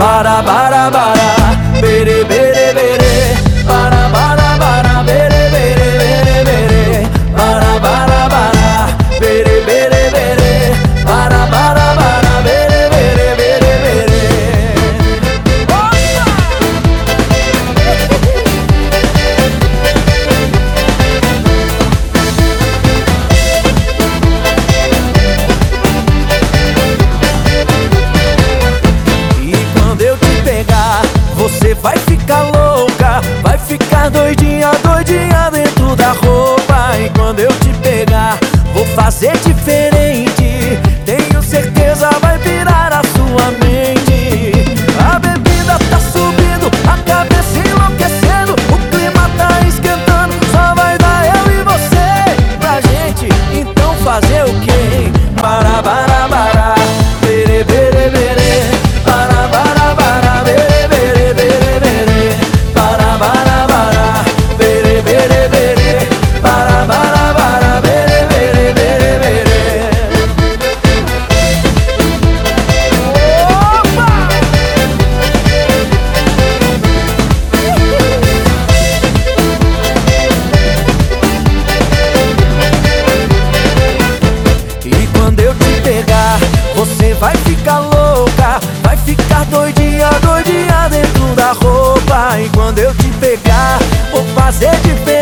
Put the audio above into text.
Bara bara bara, bitty bitty. fazer diferença. Ficar doidinha, doidinha dentro da roupa. E quando eu te pegar, vou fazer diferente